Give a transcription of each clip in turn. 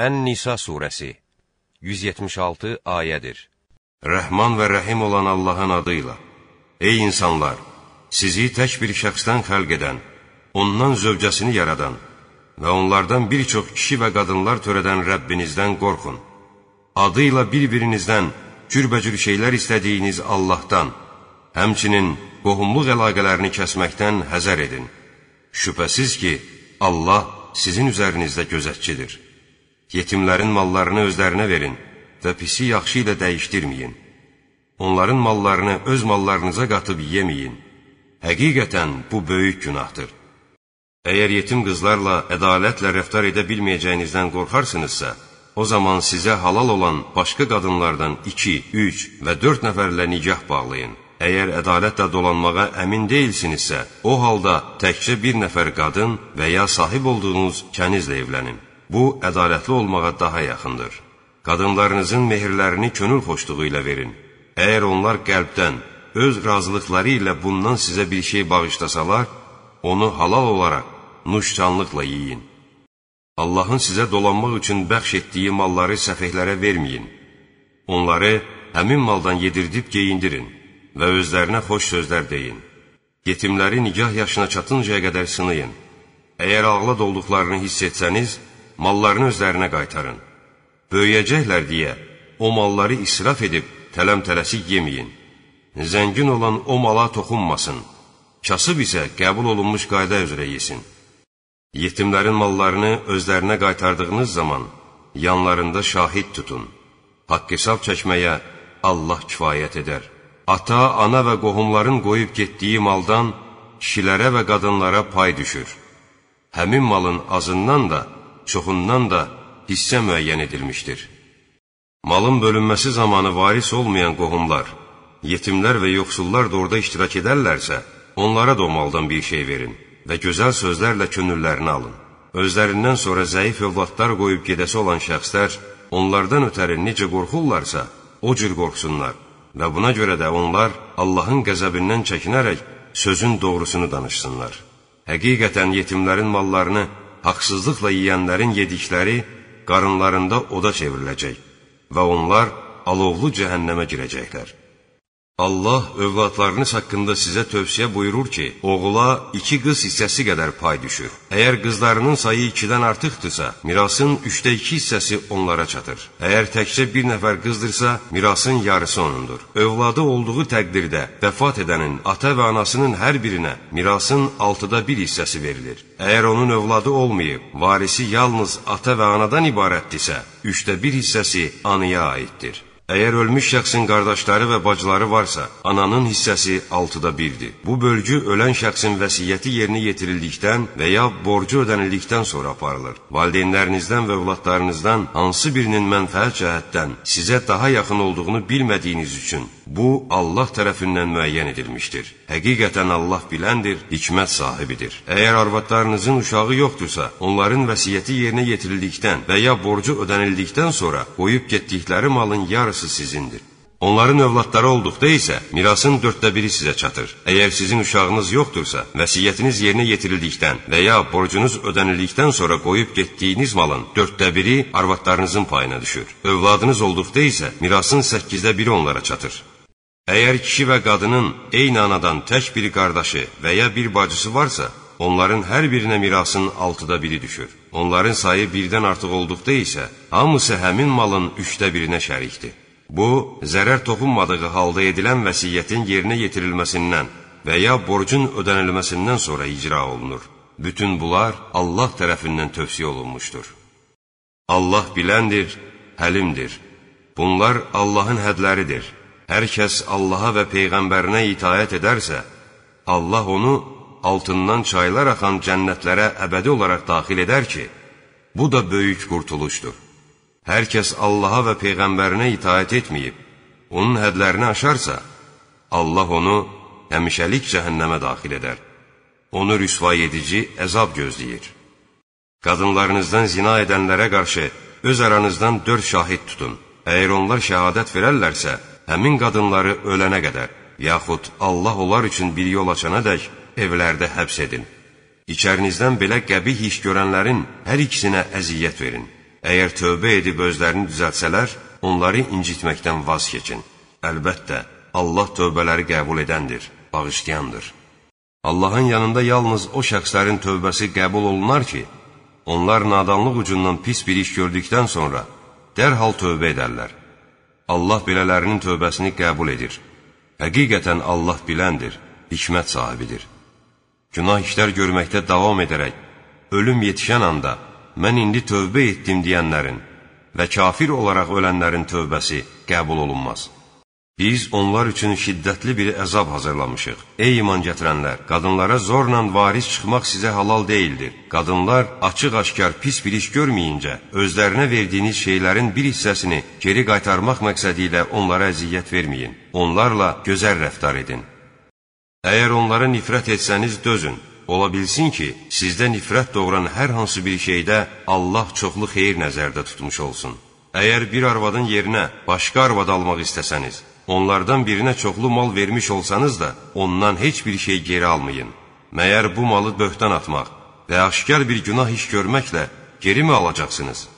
Ən-Nisa surəsi 176 ayədir. Rəhman və Rəhim olan Allahın adıyla. Ey insanlar! Sizi tək bir şəxsdən xəlq edən, ondan zövcəsini yaradan və onlardan bir çox kişi və qadınlar törədən Rəbbinizdən qorxun. Adıyla bir-birinizdən cürbəcür şeylər istədiyiniz Allahdan, həmçinin qohumluq əlaqələrini kəsməkdən həzər edin. Şübhəsiz ki, Allah sizin üzərinizdə gözətçidir. Yetimlərin mallarını özlərinə verin və pisi yaxşı ilə dəyişdirməyin. Onların mallarını öz mallarınıza qatıb yeməyin. Həqiqətən bu böyük günahdır. Əgər yetim qızlarla ədalətlə rəftar edə bilməyəcəyinizdən qorxarsınızsa, o zaman sizə halal olan başqa qadınlardan iki, üç və dörd nəfərlə nicah bağlayın. Əgər ədalətlə dolanmağa əmin deyilsinizsə, o halda təkcə bir nəfər qadın və ya sahib olduğunuz kənizlə evlənin. Bu, ədalətli olmağa daha yaxındır. Qadınlarınızın mehirlərini könül xoşluğu ilə verin. Əgər onlar qəlbdən, öz razılıqları ilə bundan sizə bir şey bağışlasalar, onu halal olaraq, nuşcanlıqla yiyin. Allahın sizə dolanmaq üçün bəxş etdiyi malları səfehlərə verməyin. Onları həmin maldan yedirdib geyindirin və özlərinə xoş sözlər deyin. Yetimləri nigah yaşına çatıncaya qədər sınayın. Əgər ağla dolduqlarını hiss etsəniz, mallarını özlərinə qaytarın. Böyüyəcəklər deyə o malları israf edib tələm-tələsik yeməyin. Zəngin olan o mala toxunmasın, kasıb isə qəbul olunmuş qayda üzrə yesin. Yetimlərin mallarını özlərinə qaytardığınız zaman yanlarında şahid tutun. Haqq hesab çəkməyə Allah kifayət edər. Ata, ana və qohumların qoyub getdiyi maldan kişilərə və qadınlara pay düşür. Həmin malın azından da, çoxundan da hissə müəyyən edilmişdir. Malın bölünməsi zamanı varis olmayan qohumlar, yetimlər və yoxsullar da orada iştirak edərlərsə, onlara da o maldan bir şey verin və gözəl sözlərlə könüllərini alın. Özlərindən sonra zəif övladlar qoyub gedəsi olan şəxslər onlardan ötəri necə qorxurlarsa, o cür qorxsunlar və buna görə də onlar Allahın qəzəbindən çəkinərək sözün doğrusunu danışsınlar. Həqiqətən yetimlərin mallarını haqsızlıqla yeyənlərin yedikləri qarınlarında oda çevriləcək və onlar alovlu cəhənnəmə girəcəklər. Allah övladlarınız haqqında sizə tövsiyə buyurur ki, oğula iki qız hissəsi qədər pay düşür. Əgər qızlarının sayı ikidən artıqdırsa, mirasın üçdə iki hissəsi onlara çatır. Əgər təkcə bir nəfər qızdırsa, mirasın yarısı onundur. Övladı olduğu təqdirdə vəfat edənin ata və anasının hər birinə mirasın altıda bir hissəsi verilir. Əgər onun övladı olmayıb, varisi yalnız ata və anadan ibarətdirsə, üçdə bir hissəsi anıya aiddir. Əgər ölmüş şəxsin qardaşları və bacıları varsa, ananın hissəsi altıda birdir. Bu bölgü ölən şəxsin vəsiyyəti yerinə yetirildikdən və ya borcu ödənildikdən sonra aparılır. Valideynlərinizdən və övladlarınızdan hansı birinin mənfəət cəhətdən sizə daha yaxın olduğunu bilmədiyiniz üçün bu Allah tərəfindən müəyyən edilmişdir. Həqiqətən Allah biləndir, hikmət sahibidir. Əgər arvadlarınızın uşağı yoxdursa, onların vəsiyyəti yerinə yetirildikdən və ya borcu ödənildikdən sonra qoyub getdikləri malın yarısı sizindir. Onların övladları olduqda isə mirasın dörddə biri sizə çatır. Əgər sizin uşağınız yoxdursa, vəsiyyətiniz yerinə yetirildikdən və ya borcunuz ödənildikdən sonra qoyub getdiyiniz malın dörddə biri arvadlarınızın payına düşür. Övladınız olduqda isə mirasın səkkizdə biri onlara çatır. Əgər kişi və qadının eyni anadan tək bir qardaşı və ya bir bacısı varsa, onların hər birinə mirasın altıda biri düşür. Onların sayı birdən artıq olduqda isə, hamısı həmin malın üçdə birinə şərikdir. Bu, zərər toxunmadığı halda edilən vəsiyyətin yerinə yetirilməsindən və ya borcun ödənilməsindən sonra icra olunur. Bütün bunlar Allah tərəfindən tövsiyə olunmuşdur. Allah biləndir, həlimdir. Bunlar Allahın hədləridir. Hər kəs Allaha və Peyğəmbərinə itayət edərsə, Allah onu altından çaylar axan cənnətlərə əbədi olaraq daxil edər ki, bu da böyük qurtuluşdur. Hər kəs Allaha və Peyğəmbərinə itayət etməyib, onun hədlərini aşarsa, Allah onu həmişəlik cəhənnəmə daxil edər. Onu rüsvay edici əzab gözləyir. Qadınlarınızdan zina edənlərə qarşı öz aranızdan dörd şahid tutun. Əgər onlar şəhadət verərlərsə, həmin qadınları ölənə qədər, yaxud Allah onlar üçün bir yol açana dək evlərdə həbs edin. İçərinizdən belə qəbih iş görənlərin hər ikisinə əziyyət verin. Əgər tövbə edib özlərini düzəltsələr, onları incitməkdən vaz keçin. Əlbəttə, Allah tövbələri qəbul edəndir, bağışlayandır. Allahın yanında yalnız o şəxslərin tövbəsi qəbul olunar ki, onlar nadanlıq ucundan pis bir iş gördükdən sonra dərhal tövbə edərlər. Allah belələrinin tövbəsini qəbul edir. Həqiqətən Allah biləndir, hikmət sahibidir. Günah işlər görməkdə davam edərək, ölüm yetişən anda, mən indi tövbə etdim deyənlərin və kafir olaraq ölənlərin tövbəsi qəbul olunmaz. Biz onlar üçün şiddətli bir əzab hazırlamışıq. Ey iman gətirənlər, qadınlara zorla varis çıxmaq sizə halal deyildir. Qadınlar açıq-aşkar pis bir iş görməyincə, özlərinə verdiyiniz şeylərin bir hissəsini geri qaytarmaq məqsədi ilə onlara əziyyət verməyin. Onlarla gözəl rəftar edin. Əgər onlara nifrət etsəniz, dözün. Ola bilsin ki, sizdə nifrət doğuran hər hansı bir şeydə Allah çoxlu xeyir nəzərdə tutmuş olsun. Əgər bir arvadın yerinə başqa arvad almaq istəsəniz, onlardan birinə çoxlu mal vermiş olsanız da, ondan heç bir şey geri almayın. Məyər bu malı böhtan atmaq və aşkar bir günah iş görməklə geri mi alacaqsınız?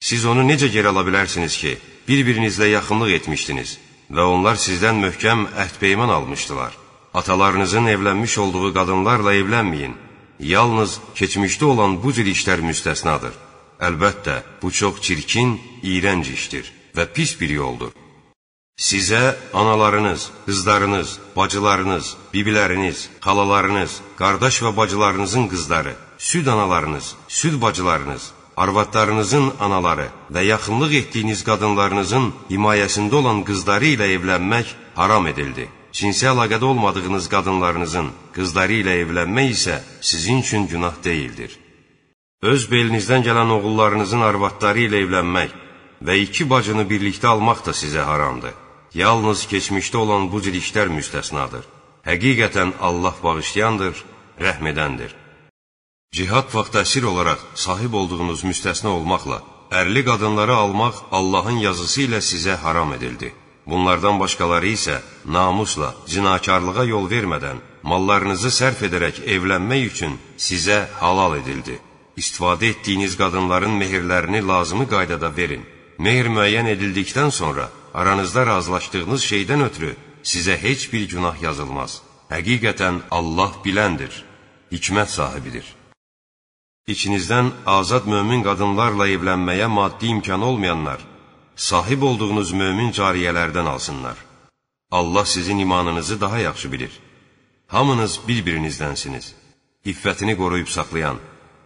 Siz onu necə geri ala bilərsiniz ki, bir-birinizlə yaxınlıq etmişdiniz və onlar sizdən möhkəm əhd-peyman almışdılar. Atalarınızın evlənmiş olduğu qadınlarla evlənməyin. Yalnız keçmişdə olan bu cür işlər müstəsnadır. Əlbəttə, bu çox çirkin, iyrənc işdir və pis bir yoldur. Sizə analarınız, qızlarınız, bacılarınız, bibiləriniz, xalalarınız, qardaş və bacılarınızın qızları, süd analarınız, süd bacılarınız, arvadlarınızın anaları və yaxınlıq etdiyiniz qadınlarınızın himayəsində olan qızları ilə evlənmək haram edildi. Cinsi əlaqədə olmadığınız qadınlarınızın qızları ilə evlənmək isə sizin üçün günah deyildir. Öz belinizdən gələn oğullarınızın arvadları ilə evlənmək və iki bacını birlikdə almaq da sizə haramdır. Yalnız keçmişdə olan bu cür işlər müstəsnadır. Həqiqətən Allah bağışlayandır, rəhm edəndir. Cihad vaxtı əsir olaraq sahib olduğunuz müstəsna olmaqla, ərli qadınları almaq Allahın yazısı ilə sizə haram edildi. Bunlardan başqaları isə namusla, zinakarlığa yol vermədən, mallarınızı sərf edərək evlənmək üçün sizə halal edildi. İstifadə etdiyiniz qadınların mehirlərini lazımı qaydada verin. Mehir müəyyən edildikdən sonra aranızda razılaşdığınız şeydən ötürü sizə heç bir günah yazılmaz. Həqiqətən Allah biləndir, hikmət sahibidir. İçinizdən azad mömin qadınlarla evlənməyə maddi imkan olmayanlar, sahib olduğunuz mömin cariyələrdən alsınlar. Allah sizin imanınızı daha yaxşı bilir. Hamınız bir-birinizdənsiniz. İffətini qoruyub saxlayan,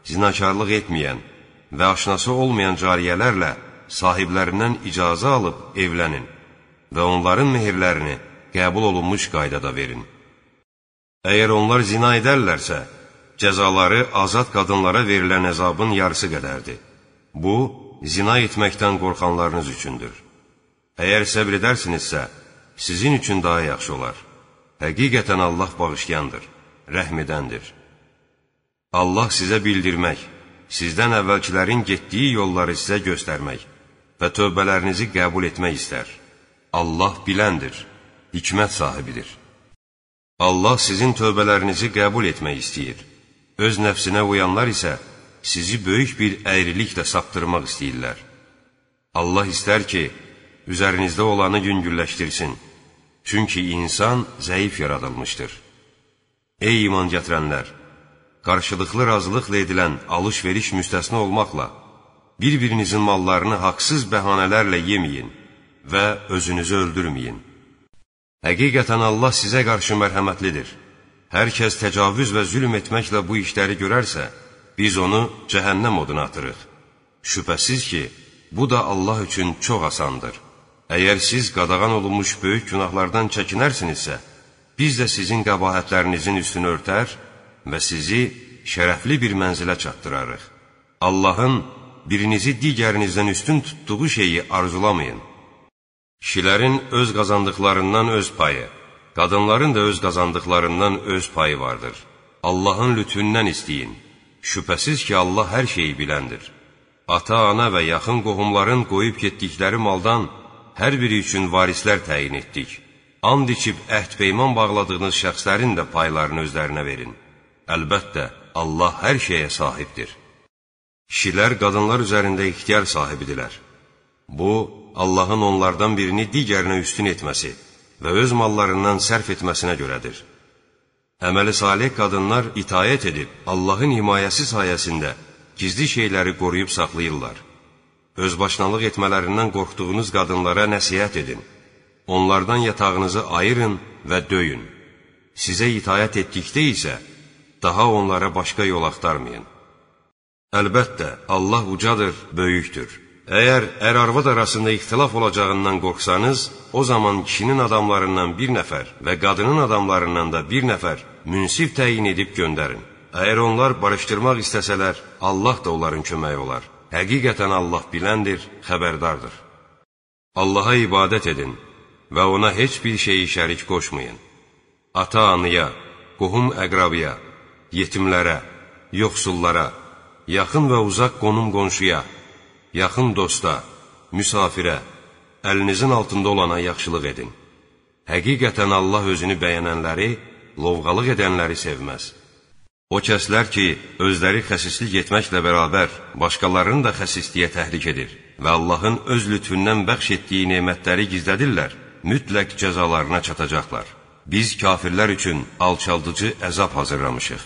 zinakarlıq etməyən və aşnası olmayan cariyələrlə sahiblərindən icazə alıb evlənin və onların mehirlərini qəbul olunmuş qaydada verin. Əgər onlar zina edərlərsə, cəzaları azad qadınlara verilən əzabın yarısı qədərdir. Bu, zina etməkdən qorxanlarınız üçündür. Əgər səbr edərsinizsə, sizin üçün daha yaxşı olar. Həqiqətən Allah bağışlayandır, rəhm edəndir. Allah sizə bildirmək, sizdən əvvəlkilərin getdiyi yolları sizə göstərmək və tövbələrinizi qəbul etmək istər. Allah biləndir, hikmət sahibidir. Allah sizin tövbələrinizi qəbul etmək istəyir. Öz nəfsinə uyanlar isə sizi böyük bir əyriliklə saptırmaq istəyirlər. Allah istər ki, üzərinizdə olanı yüngülləşdirsin. Çünki insan zəif yaradılmışdır. Ey iman gətirənlər! Qarşılıqlı razılıqla edilən alış-veriş müstəsna olmaqla, bir-birinizin mallarını haqsız bəhanələrlə yeməyin və özünüzü öldürməyin. Həqiqətən Allah sizə qarşı mərhəmətlidir. Hər kəs təcavüz və zülm etməklə bu işləri görərsə, biz onu cəhənnəm oduna atırıq. Şübhəsiz ki, bu da Allah üçün çox asandır. Əgər siz qadağan olunmuş böyük günahlardan çəkinərsinizsə, biz də sizin qəbahətlərinizin üstünü örtər və sizi şərəfli bir mənzilə çatdırarıq. Allahın birinizi digərinizdən üstün tutduğu şeyi arzulamayın. Kişilərin öz qazandıqlarından öz payı, qadınların da öz qazandıqlarından öz payı vardır. Allahın lütfündən istəyin. Şübhəsiz ki, Allah hər şeyi biləndir. Ata, ana və yaxın qohumların qoyub getdikləri maldan hər biri üçün varislər təyin etdik. And içib əhd peyman bağladığınız şəxslərin də paylarını özlərinə verin. Əlbəttə, Allah hər şeyə sahibdir. Kişilər qadınlar üzərində ixtiyar sahibidirlər. Bu, Allahın onlardan birini digərinə üstün etməsi və öz mallarından sərf etməsinə görədir. Əməli salih qadınlar itayət edib, Allahın himayəsi sayəsində gizli şeyləri qoruyub saxlayırlar. Özbaşnalıq etmələrindən qorxduğunuz qadınlara nəsihət edin. Onlardan yatağınızı ayırın və döyün. Sizə itayət etdikdə isə, daha onlara başqa yol axtarmayın. Əlbəttə, Allah ucadır, böyükdür. Əgər ər-arvad arasında ixtilaf olacağından qorxsanız, o zaman kişinin adamlarından bir nəfər və qadının adamlarından da bir nəfər münsif təyin edib göndərin. Əgər onlar barışdırmaq istəsələr, Allah da onların köməyi olar. Həqiqətən Allah biləndir, xəbərdardır. Allaha ibadət edin və ona heç bir şeyi şərik qoşmayın. Ata-anıya, qohum-əqrabıya, yetimlərə, yoxsullara, yaxın və uzaq qonum-qonşuya, yaxın dosta, müsafirə, əlinizin altında olana yaxşılıq edin. Həqiqətən Allah özünü bəyənənləri, lovğalıq edənləri sevməz. O kəslər ki, özləri xəsislik etməklə bərabər, başqalarını da xəsisliyə təhrik edir və Allahın öz lütfündən bəxş etdiyi nemətləri gizlədirlər, mütləq cəzalarına çatacaqlar. Biz kafirlər üçün alçaldıcı əzab hazırlamışıq.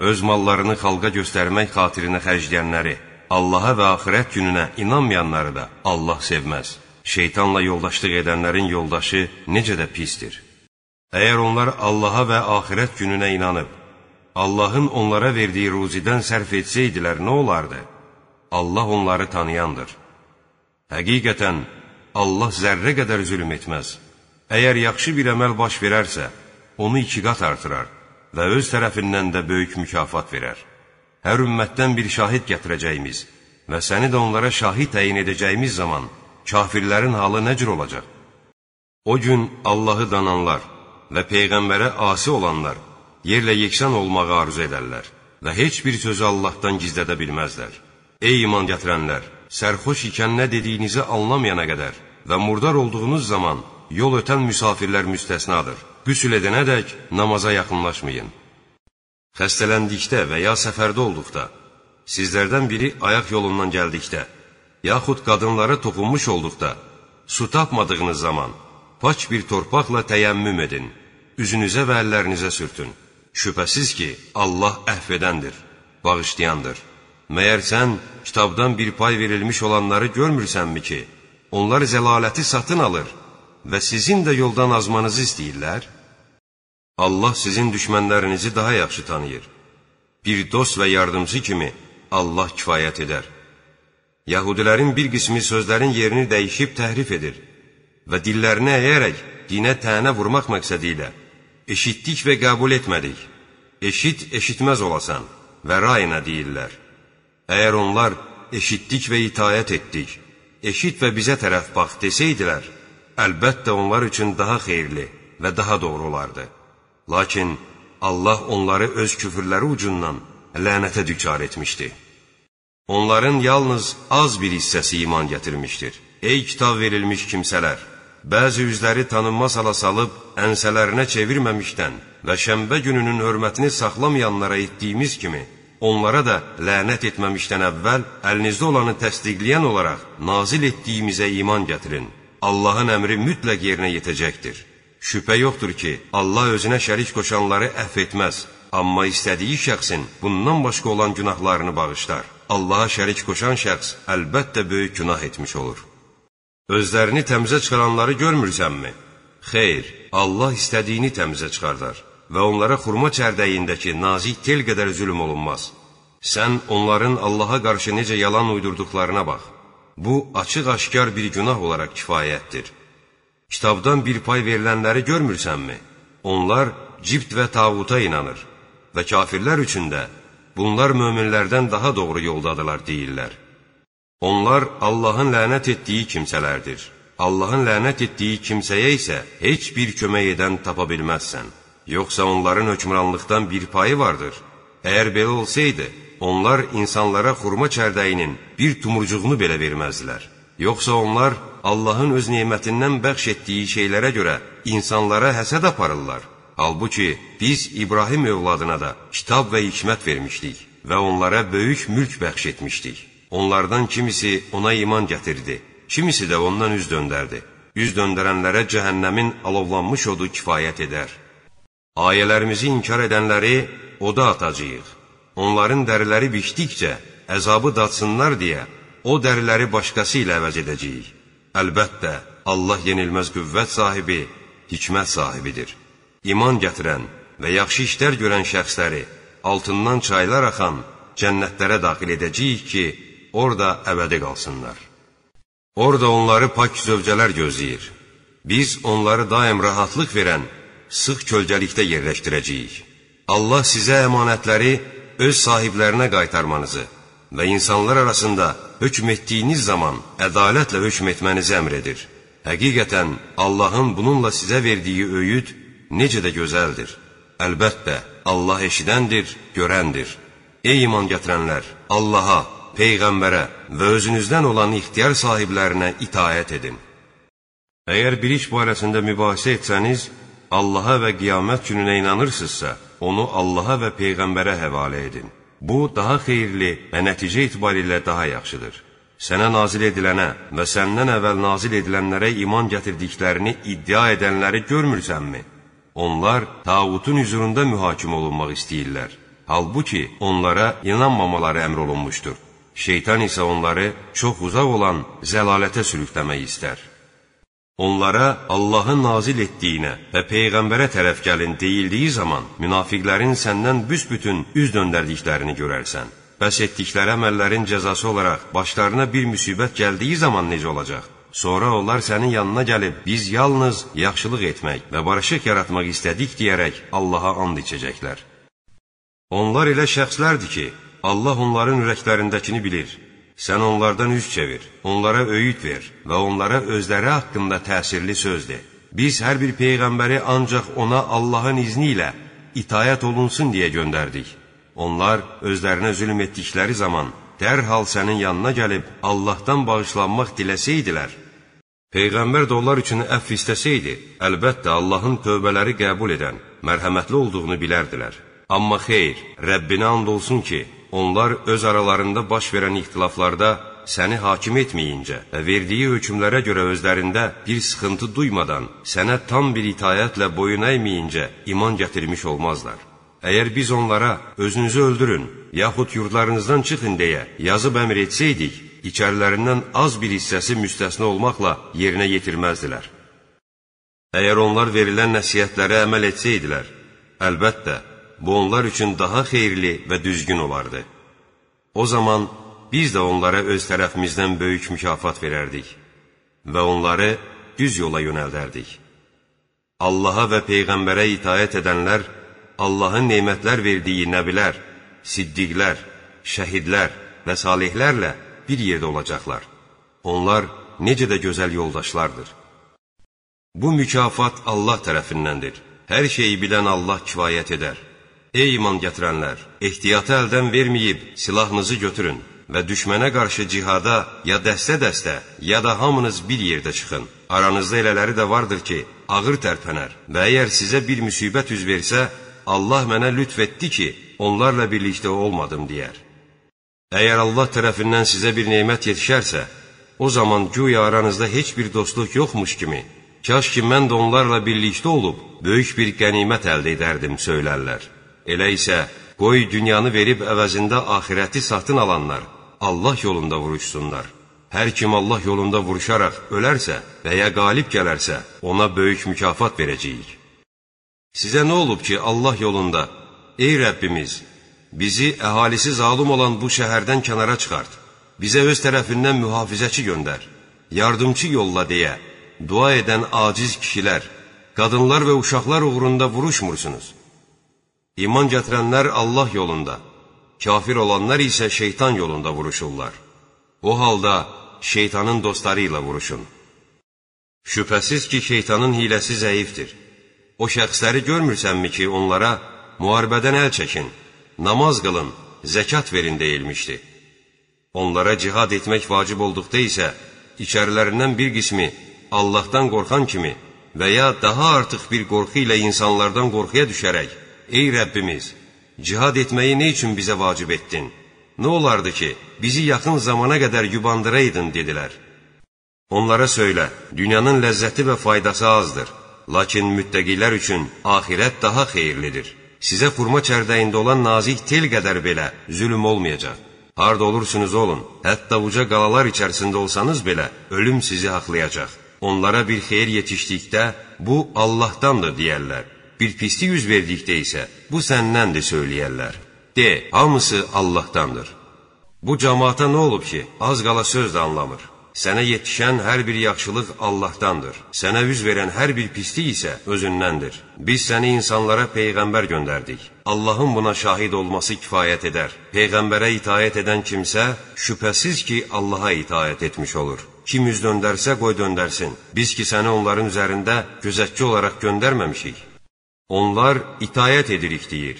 Öz mallarını xalqa göstərmək xatirinə xərcləyənləri, Allaha və axirət gününə inanmayanları da Allah sevməz. Şeytanla yoldaşlıq edənlərin yoldaşı necə də pistir. Əgər onlar Allaha və axirət gününə inanıb, Allahın onlara verdiyi ruzidən sərf etsəydilər nə olardı? Allah onları tanıyandır. Həqiqətən, Allah zərrə qədər zülm etməz. Əgər yaxşı bir əməl baş verərsə, onu iki qat artırar və öz tərəfindən də böyük mükafat verər hər ümmətdən bir şahid gətirəcəyimiz və səni də onlara şahid təyin edəcəyimiz zaman kafirlərin halı nə cür olacaq? O gün Allahı dananlar və Peyğəmbərə asi olanlar yerlə yeksan olmağı arzu edərlər və heç bir sözü Allahdan gizlədə bilməzlər. Ey iman gətirənlər! Sərxoş ikən nə dediyinizi anlamayana qədər və murdar olduğunuz zaman yol ötən müsafirlər müstəsnadır. Qüsül edənədək namaza yaxınlaşmayın. Xəstələndikdə və ya səfərdə olduqda, sizlərdən biri ayaq yolundan gəldikdə, yaxud qadınlara toxunmuş olduqda, su tapmadığınız zaman, paç bir torpaqla təyəmmüm edin, üzünüzə və əllərinizə sürtün. Şübhəsiz ki, Allah əhv edəndir, bağışlayandır. Məyər sən kitabdan bir pay verilmiş olanları görmürsənmi ki, onlar zəlaləti satın alır və sizin də yoldan azmanızı istəyirlər? Allah sizin düşmənlərinizi daha yaxşı tanıyır. Bir dost və yardımcı kimi Allah kifayət edər. Yahudilərin bir qismi sözlərin yerini dəyişib təhrif edir və dillərini əyərək dinə tənə vurmaq məqsədi ilə eşitdik və qəbul etmədik, eşit, eşitməz olasan və rayına deyirlər. Əgər onlar eşitdik və itayət etdik, eşit və bizə tərəf bax desəydilər, əlbəttə onlar üçün daha xeyirli və daha doğru olardı. Lakin Allah onları öz küfürləri ucundan lənətə düçar etmişdi. Onların yalnız az bir hissəsi iman gətirmişdir. Ey kitab verilmiş kimsələr! Bəzi üzləri tanınmaz hala salıb, ənsələrinə çevirməmişdən və şəmbə gününün hörmətini saxlamayanlara etdiyimiz kimi, onlara da lənət etməmişdən əvvəl əlinizdə olanı təsdiqləyən olaraq nazil etdiyimizə iman gətirin. Allahın əmri mütləq yerinə yetəcəkdir. Şübhə yoxdur ki, Allah özünə şərik qoşanları əhv etməz, amma istədiyi şəxsin bundan başqa olan günahlarını bağışlar. Allaha şərik qoşan şəxs əlbəttə böyük günah etmiş olur. Özlərini təmizə çıxaranları görmürsənmi? Xeyr, Allah istədiyini təmizə çıxardar və onlara xurma çərdəyindəki nazik tel qədər zülm olunmaz. Sən onların Allaha qarşı necə yalan uydurduqlarına bax. Bu, açıq-aşkar bir günah olaraq kifayətdir. Kitabdan bir pay verilənləri görmürsənmi? Onlar cibt və tağuta inanır və kafirlər üçün də bunlar möminlərdən daha doğru yoldadılar deyirlər. Onlar Allahın lənət etdiyi kimsələrdir. Allahın lənət etdiyi kimsəyə isə heç bir kömək edən tapa bilməzsən. Yoxsa onların hökmranlıqdan bir payı vardır. Əgər belə olsaydı, onlar insanlara xurma çərdəyinin bir tumurcuğunu belə verməzdilər. Yoxsa onlar Allahın öz nemətindən bəxş etdiyi şeylərə görə insanlara həsəd aparırlar. Halbuki biz İbrahim övladına da kitab və hikmət vermişdik. və onlara böyük mülk bəxş etmişdik. Onlardan kimisi ona iman gətirdi, kimisi də ondan üz döndərdi. Üz döndərənlərə cəhənnəmin alovlanmış odu kifayət edər. Ayələrimizi inkar edənləri oda atacağıq. Onların dəriləri biçdikcə əzabı datsınlar deyə o dəriləri başqası ilə əvəz edəcəyik. Əlbəttə, Allah yenilməz qüvvət sahibi, hikmət sahibidir. İman gətirən və yaxşı işlər görən şəxsləri altından çaylar axan cənnətlərə daxil edəcəyik ki, orada əbədi qalsınlar. Orada onları pak zövcələr gözləyir. Biz onları daim rahatlıq verən, sıx kölgəlikdə yerləşdirəcəyik. Allah sizə əmanətləri öz sahiblərinə qaytarmanızı və insanlar arasında hökm etdiyiniz zaman ədalətlə hökm etmənizi əmr edir. Həqiqətən, Allahın bununla sizə verdiyi öyüd necə də gözəldir. Əlbəttə, Allah eşidəndir, görəndir. Ey iman gətirənlər, Allaha, Peyğəmbərə və özünüzdən olan ixtiyar sahiblərinə itaət edin. Əgər bir iş barəsində mübahisə etsəniz, Allaha və qiyamət gününə inanırsınızsa, onu Allaha və Peyğəmbərə həvalə edin. Bu, daha xeyirli və nəticə itibarilə daha yaxşıdır. Sənə nazil edilənə və səndən əvvəl nazil edilənlərə iman gətirdiklərini iddia edənləri görmürsənmi? Onlar tağutun hüzurunda mühakimə olunmaq istəyirlər. Halbuki onlara inanmamaları əmr olunmuşdur. Şeytan isə onları çox uzaq olan zəlalətə sürükləmək istər. Onlara Allahın nazil etdiyinə və Peyğəmbərə tərəf gəlin deyildiyi zaman münafiqlərin səndən büsbütün üz döndərdiklərini görərsən. Bəs etdikləri əməllərin cəzası olaraq başlarına bir müsibət gəldiyi zaman necə olacaq? Sonra onlar sənin yanına gəlib, biz yalnız yaxşılıq etmək və barışıq yaratmaq istədik deyərək Allaha and içəcəklər. Onlar elə şəxslərdir ki, Allah onların ürəklərindəkini bilir. Sən onlardan üz çevir, onlara öyüd ver və onlara özləri haqqında təsirli söz de. Biz hər bir peyğəmbəri ancaq ona Allahın izni ilə itayət olunsun deyə göndərdik. Onlar özlərinə zülm etdikləri zaman dərhal sənin yanına gəlib Allahdan bağışlanmaq diləsəydilər, Peyğəmbər də onlar üçün əff istəsəydi, əlbəttə Allahın tövbələri qəbul edən, mərhəmətli olduğunu bilərdilər. Amma xeyr, Rəbbinə and olsun ki, onlar öz aralarında baş verən ixtilaflarda səni hakim etməyincə və verdiyi hökmlərə görə özlərində bir sıxıntı duymadan, sənə tam bir itayətlə boyun əyməyincə iman gətirmiş olmazlar. Əgər biz onlara özünüzü öldürün, yaxud yurdlarınızdan çıxın deyə yazıb əmr etsəydik, içərilərindən az bir hissəsi müstəsna olmaqla yerinə yetirməzdilər. Əgər onlar verilən nəsiyyətlərə əməl etsəydilər, əlbəttə, bu onlar üçün daha xeyirli və düzgün olardı. O zaman biz də onlara öz tərəfimizdən böyük mükafat verərdik və onları düz yola yönəldərdik. Allaha və Peyğəmbərə itayət edənlər Allahın neymətlər verdiyi nəbilər, siddiqlər, şəhidlər və salihlərlə bir yerdə olacaqlar. Onlar necə də gözəl yoldaşlardır. Bu mükafat Allah tərəfindəndir. Hər şeyi bilən Allah kifayət edər. Ey iman gətirənlər, ehtiyatı əldən verməyib silahınızı götürün və düşmənə qarşı cihada ya dəstə-dəstə, ya da hamınız bir yerdə çıxın. Aranızda elələri də vardır ki, ağır tərpənər və əgər sizə bir müsibət üz versə, Allah mənə lütf etdi ki, onlarla birlikdə olmadım deyər. Əgər Allah tərəfindən sizə bir neymət yetişərsə, o zaman güya aranızda heç bir dostluq yoxmuş kimi, kaş ki mən də onlarla birlikdə olub, böyük bir qənimət əldə edərdim, söylərlər. Elə isə qoy dünyanı verib əvəzində axirəti satın alanlar Allah yolunda vuruşsunlar. Hər kim Allah yolunda vuruşaraq ölərsə və ya qalib gələrsə, ona böyük mükafat verəcəyik. Sizə nə olub ki, Allah yolunda, ey Rəbbimiz, bizi əhalisi zalım olan bu şəhərdən kənara çıxart, bizə öz tərəfindən mühafizəçi göndər, yardımçı yolla deyə, dua edən aciz kişilər, qadınlar və uşaqlar uğrunda vuruşmursunuz. İman gətirənlər Allah yolunda, kafir olanlar isə şeytan yolunda vuruşurlar. O halda şeytanın dostları ilə vuruşun. Şübhəsiz ki, şeytanın hiləsi zəifdir. O şəxsləri görmürsənmi ki, onlara müharibədən əl çəkin, namaz qılın, zəkat verin deyilmişdi. Onlara cihad etmək vacib olduqda isə, içərilərindən bir qismi Allahdan qorxan kimi və ya daha artıq bir qorxu ilə insanlardan qorxuya düşərək, Ey Rəbbimiz, cihad etməyi nə üçün bizə vacib etdin? Nə olardı ki, bizi yaxın zamana qədər yubandıraydın, dedilər. Onlara söylə, dünyanın ləzzəti və faydası azdır. Lakin müttəqilər üçün axirət daha xeyirlidir. Sizə xurma çərdəyində olan nazik tel qədər belə zülüm olmayacaq. Harda olursunuz olun, hətta uca qalalar içərisində olsanız belə, ölüm sizi haqlayacaq. Onlara bir xeyir yetişdikdə, bu Allahdandır deyərlər. Bir pislik yüz verdikdə isə, bu səndəndir söyləyərlər. De, hamısı Allahdandır. Bu cəmaata nə olub ki, az qala söz də anlamır. Sənə yetişən hər bir yaxşılıq Allahdandır. Sənə üz verən hər bir pislik isə özündəndir. Biz səni insanlara peyğəmbər göndərdik. Allahın buna şahid olması kifayət edər. Peyğəmbərə itaət edən kimsə şübhəsiz ki, Allaha itaət etmiş olur. Kim üz döndərsə qoy döndərsin. Biz ki səni onların üzərində gözətçi olaraq göndərməmişik. Onlar itayət edirik deyir.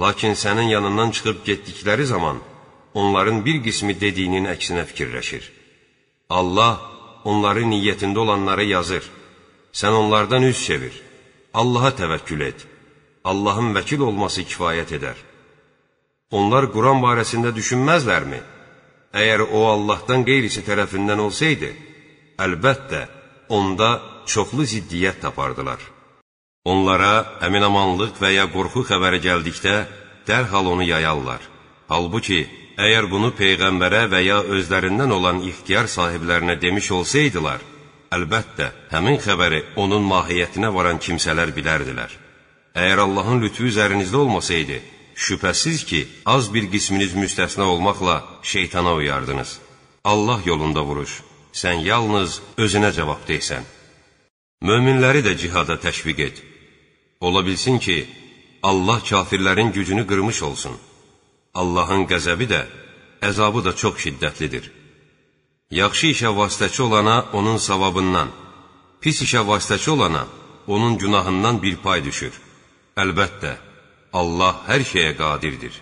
Lakin sənin yanından çıxıb getdikləri zaman onların bir qismi dediyinin əksinə fikirləşir. Allah onların niyyətində olanları yazır. Sən onlardan üz çevir. Allaha təvəkkül et. Allahın vəkil olması kifayət edər. Onlar Quran barəsində düşünməzlərmi? Əgər o Allahdan qeyrisi tərəfindən olsaydı, əlbəttə, onda çoxlu ziddiyyət tapardılar. Onlara əminamanlıq və ya qorxu xəbəri gəldikdə, dərhal onu yayarlar. Halbuki, əgər bunu Peyğəmbərə və ya özlərindən olan ixtiyar sahiblərinə demiş olsaydılar, əlbəttə, həmin xəbəri onun mahiyyətinə varan kimsələr bilərdilər. Əgər Allahın lütfü üzərinizdə olmasaydı, Şübhəsiz ki, az bir qisminiz müstəsna olmaqla şeytana uyardınız. Allah yolunda vuruş, sən yalnız özünə cavab deysən. Möminləri də cihada təşviq et. Ola bilsin ki, Allah kafirlərin gücünü qırmış olsun. Allahın qəzəbi də, əzabı da çox şiddətlidir. Yaxşı işə vasitəçi olana onun savabından, pis işə vasitəçi olana onun günahından bir pay düşür. Əlbəttə, Allah hər şeyə qadirdir.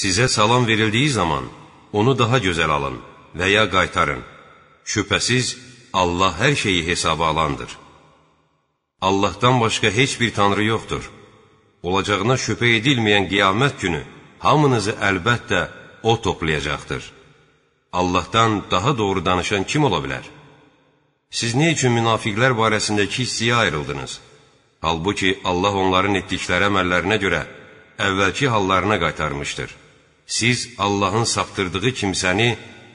Sizə salam verildiyi zaman onu daha gözəl alın və ya qaytarın. Şübhəsiz, Allah hər şeyi hesaba alandır. Allahdan başqa heç bir tanrı yoxdur. Olacağına şübhə edilməyən qiyamət günü hamınızı əlbəttə O toplayacaqdır. Allahdan daha doğru danışan kim ola bilər? Siz nə üçün münafiqlər barəsindəki hissəyə ayrıldınız? Halbuki Allah onların etdikləri əməllərinə görə əvvəlki hallarına qaytarmışdır. Siz Allahın saptırdığı kimsəni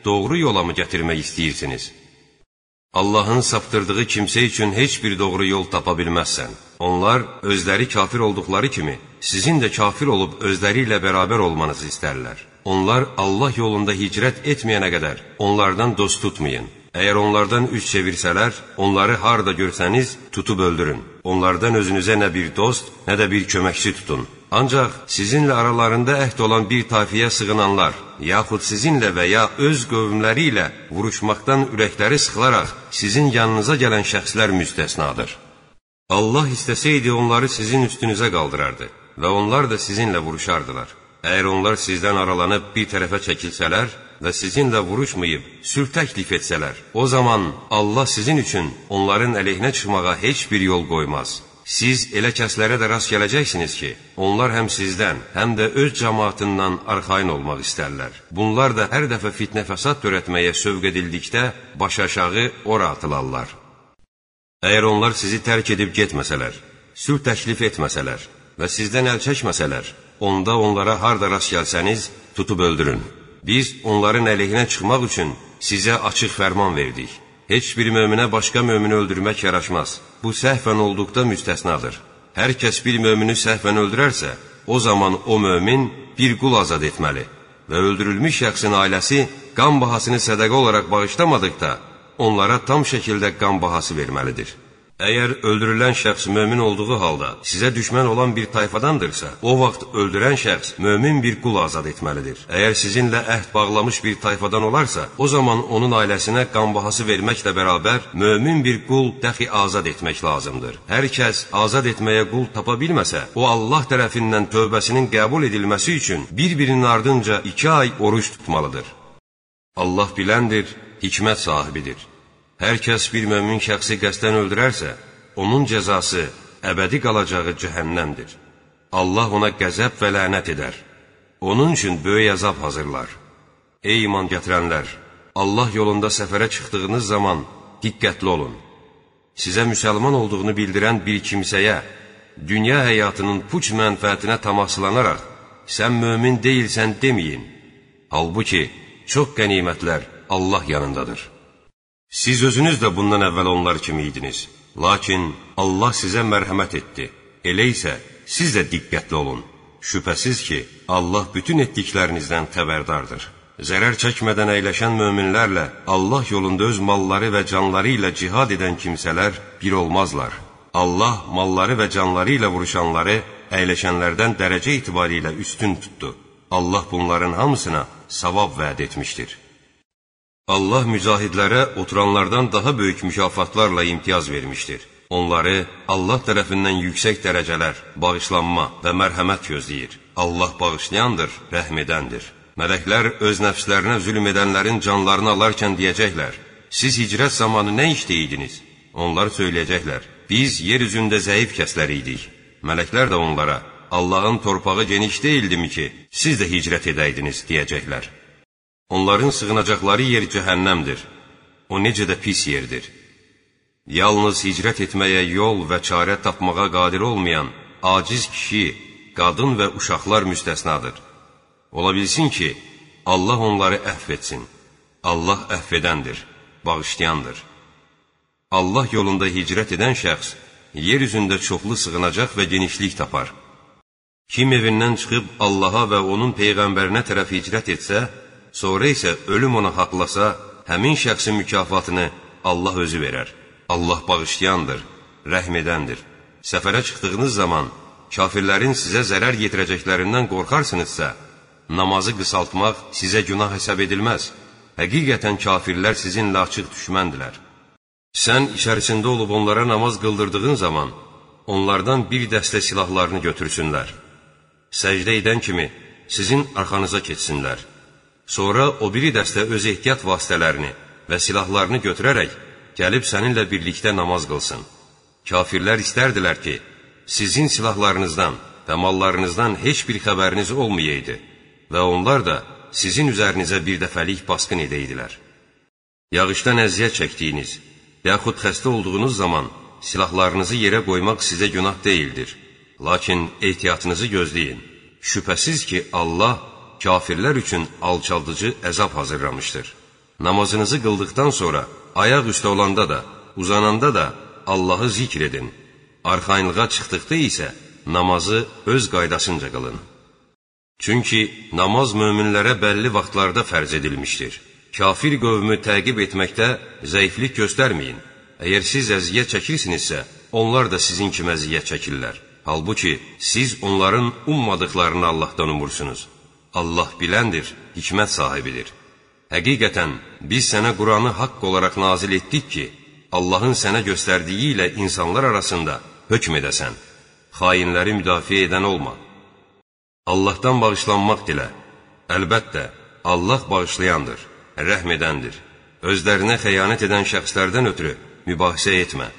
doğru yola mı gətirmək istəyirsiniz? Allahın saptırdığı kimsə üçün heç bir doğru yol tapa bilməzsən. Onlar özləri kafir olduqları kimi, sizin də kafir olub özləri ilə bərabər olmanızı istərlər. Onlar Allah yolunda hicrət etməyənə qədər onlardan dost tutmayın. Əgər onlardan üç çevirsələr, onları harda görsəniz, tutub öldürün. Onlardan özünüzə nə bir dost, nə də bir köməkçi tutun. Ancaq sizinlə aralarında əhd olan bir tayfiyə sığınanlar, yaxud sizinlə və ya öz qövmləri ilə vuruşmaqdan ürəkləri sıxılaraq sizin yanınıza gələn şəxslər müstəsnadır. Allah istəsəydi onları sizin üstünüzə qaldırardı və onlar da sizinlə vuruşardılar. Əgər onlar sizdən aralanıb bir tərəfə çəkilsələr, və sizinlə vuruşmayıb, sülh təklif etsələr, o zaman Allah sizin üçün onların əleyhinə çıxmağa heç bir yol qoymaz. Siz elə kəslərə də rast gələcəksiniz ki, onlar həm sizdən, həm də öz cəmaatından arxayın olmaq istərlər. Bunlar da hər dəfə fitnə fəsad törətməyə sövq edildikdə baş aşağı ora atılarlar. Əgər onlar sizi tərk edib getməsələr, sülh təklif etməsələr və sizdən əl çəkməsələr, onda onlara harda rast gəlsəniz, tutub öldürün. Biz onların əleyhinə çıxmaq üçün sizə açıq fərman verdik. Heç bir möminə başqa mömini öldürmək yaraşmaz. Bu səhvən olduqda müstəsnadır. Hər kəs bir mömini səhvən öldürərsə, o zaman o mömin bir qul azad etməli və öldürülmüş şəxsin ailəsi qan bahasını sədəqə olaraq bağışlamadıqda, onlara tam şəkildə qan bahası verməlidir. Əgər öldürülən şəxs mömin olduğu halda sizə düşmən olan bir tayfadandırsa, o vaxt öldürən şəxs mömin bir qul azad etməlidir. Əgər sizinlə əhd bağlamış bir tayfadan olarsa, o zaman onun ailəsinə qan bahası verməklə bərabər mömin bir qul dəxi azad etmək lazımdır. Hər kəs azad etməyə qul tapa bilməsə, o Allah tərəfindən tövbəsinin qəbul edilməsi üçün bir-birinin ardınca iki ay oruç tutmalıdır. Allah biləndir, hikmət sahibidir. Hər kəs bir mömin şəxsi qəsdən öldürərsə, onun cəzası əbədi qalacağı cəhənnəmdir. Allah ona qəzəb və lənət edər. Onun üçün böyük əzab hazırlar. Ey iman gətirənlər! Allah yolunda səfərə çıxdığınız zaman diqqətli olun. Sizə müsəlman olduğunu bildirən bir kimsəyə, dünya həyatının puç mənfəətinə tamaslanaraq, sən mömin deyilsən deməyin. Halbuki, çox qənimətlər Allah yanındadır. Siz özünüz də bundan əvvəl onlar kimi idiniz. Lakin Allah sizə mərhəmət etdi. Elə isə siz də diqqətli olun. Şübhəsiz ki, Allah bütün etdiklərinizdən xəbərdardır. Zərər çəkmədən əyləşən möminlərlə Allah yolunda öz malları və canları ilə cihad edən kimsələr bir olmazlar. Allah malları və canları ilə vuruşanları əyləşənlərdən dərəcə itibarilə üstün tutdu. Allah bunların hamısına savab vəd etmişdir. Allah mücahidlərə oturanlardan daha böyük mükafatlarla imtiyaz vermişdir. Onları Allah tərəfindən yüksək dərəcələr, bağışlanma və mərhəmət gözləyir. Allah bağışlayandır, rəhm edəndir. Mələklər öz nəfslərinə zülm edənlərin canlarını alarkən deyəcəklər, siz hicrət zamanı nə işdeydiniz? Onlar söyləyəcəklər, biz yer üzündə zəif kəslər idik. Mələklər də onlara, Allahın torpağı geniş deyildimi ki, siz də hicrət edəydiniz, deyəcəklər. Onların sığınacaqları yer cəhənnəmdir. O necə də pis yerdir. Yalnız hicrət etməyə yol və çarə tapmağa qadir olmayan aciz kişi, qadın və uşaqlar müstəsnadır. Ola bilsin ki, Allah onları əhv etsin. Allah əhv edəndir, bağışlayandır. Allah yolunda hicrət edən şəxs yer üzündə çoxlu sığınacaq və genişlik tapar. Kim evindən çıxıb Allaha və onun Peyğəmbərinə tərəf hicrət etsə, sonra isə ölüm ona haqlasa, həmin şəxsin mükafatını Allah özü verər. Allah bağışlayandır, rəhm edəndir. Səfərə çıxdığınız zaman kafirlərin sizə zərər yetirəcəklərindən qorxarsınızsa, namazı qısaltmaq sizə günah hesab edilməz. Həqiqətən kafirlər sizinlə açıq düşməndilər. Sən içərisində olub onlara namaz qıldırdığın zaman, onlardan bir dəstə silahlarını götürsünlər. Səcdə edən kimi sizin arxanıza keçsinlər. Sonra o biri dəstə öz ehtiyat vasitələrini və silahlarını götürərək gəlib səninlə birlikdə namaz qılsın. Kafirlər istərdilər ki, sizin silahlarınızdan və mallarınızdan heç bir xəbəriniz olmayaydı və onlar da sizin üzərinizə bir dəfəlik basqın edəydilər. Yağışdan əziyyət çəkdiyiniz, yaxud xəstə olduğunuz zaman silahlarınızı yerə qoymaq sizə günah deyildir. Lakin ehtiyatınızı gözləyin. Şübhəsiz ki, Allah kafirlər üçün alçaldıcı əzab hazırlamışdır. Namazınızı qıldıqdan sonra ayaq üstə olanda da, uzananda da Allahı zikr edin. Arxayınlığa çıxdıqda isə namazı öz qaydasınca qılın. Çünki namaz möminlərə bəlli vaxtlarda fərz edilmişdir. Kafir qövmü təqib etməkdə zəiflik göstərməyin. Əgər siz əziyyət çəkirsinizsə, onlar da sizin kimi əziyyət çəkirlər. Halbuki siz onların ummadıqlarını Allahdan umursunuz. Allah biləndir, hikmət sahibidir. Həqiqətən, biz sənə Quranı haqq olaraq nazil etdik ki, Allahın sənə göstərdiyi ilə insanlar arasında hökm edəsən, xainləri müdafiə edən olma. Allahdan bağışlanmaq dilə. Əlbəttə, Allah bağışlayandır, rəhm edəndir. Özlərinə xəyanət edən şəxslərdən ötürü mübahisə etmə.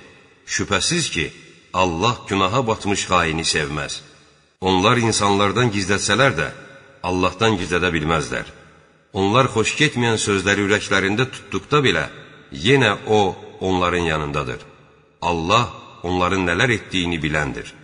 Şübhəsiz ki, Allah günaha batmış xaini sevməz. Onlar insanlardan gizlətsələr də, Allahdan gizlədə bilməzlər. Onlar xoş getməyən sözləri ürəklərində tutduqda belə, yenə O onların yanındadır. Allah onların nələr etdiyini biləndir.